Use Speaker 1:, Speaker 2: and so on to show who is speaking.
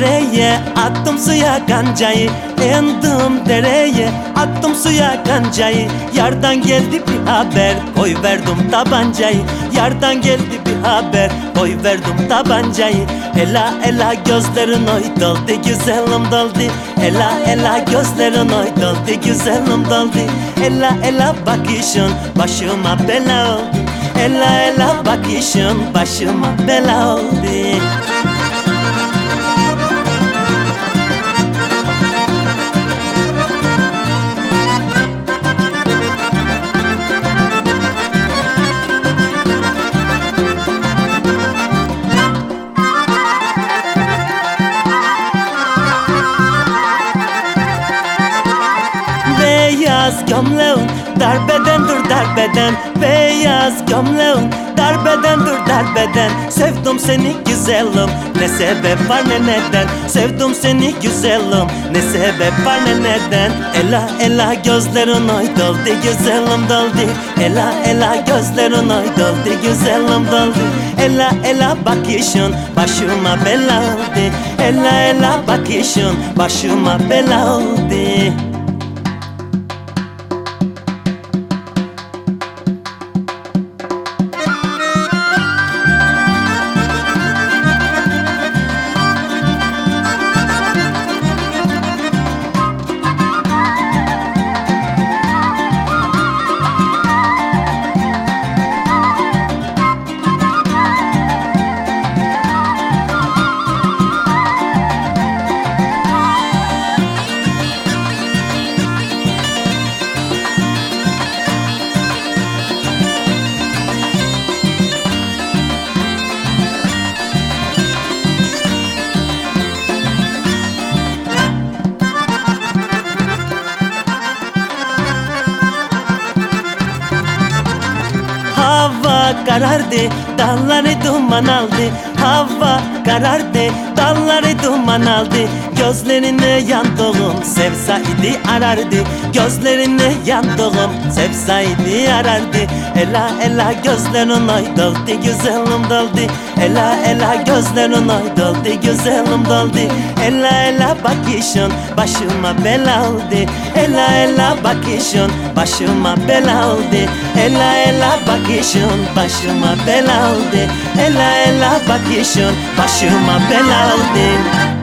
Speaker 1: dereye attım suya kancayı. Indim dereye attım suya kancayı. Yardan geldi bir haber koy verdim tabancayı. Yardan geldi bir haber koy verdim tabancayı. Ela ela gözlerin oy doldu güzelim doldu. Ela ela gözlerin oy doldu güzelim doldu. Ela ela bakışın başıma bela oldu. Ela ela bakışın başıma bela oldu Beyaz gömleğin darbeden dur darbeden Beyaz gömleğin darbeden dur darbeden. Sevdim seni güzelim ne sebep var ne neden? Sevdim seni güzelim ne sebep var ne neden? Ela ela gözlerin oy doldu güzelim doldu Ela ela gözlerin oy doldu güzelim doldu Ela ela bakışın başıma bela oldu. Ela ela bakışın başıma bela oldu Hava karardı, dalları duman aldı. Hava karardı, dalları duman aldı. Gözlerine yan dolum, sevsaydı arardı. Gözlerine yan dolum, sevsaydı arardı. Ela ela gözlerin oy doldu, güzelim doldu. Ela ela gözlerin oy doldu, güzelim doldu. Ela ela bakışın başıma bela oldu. Ela ela bakışın başıma bela oldu. Ela ela bakışın başıma bela oldu Ela ela bakışın başıma bela oldu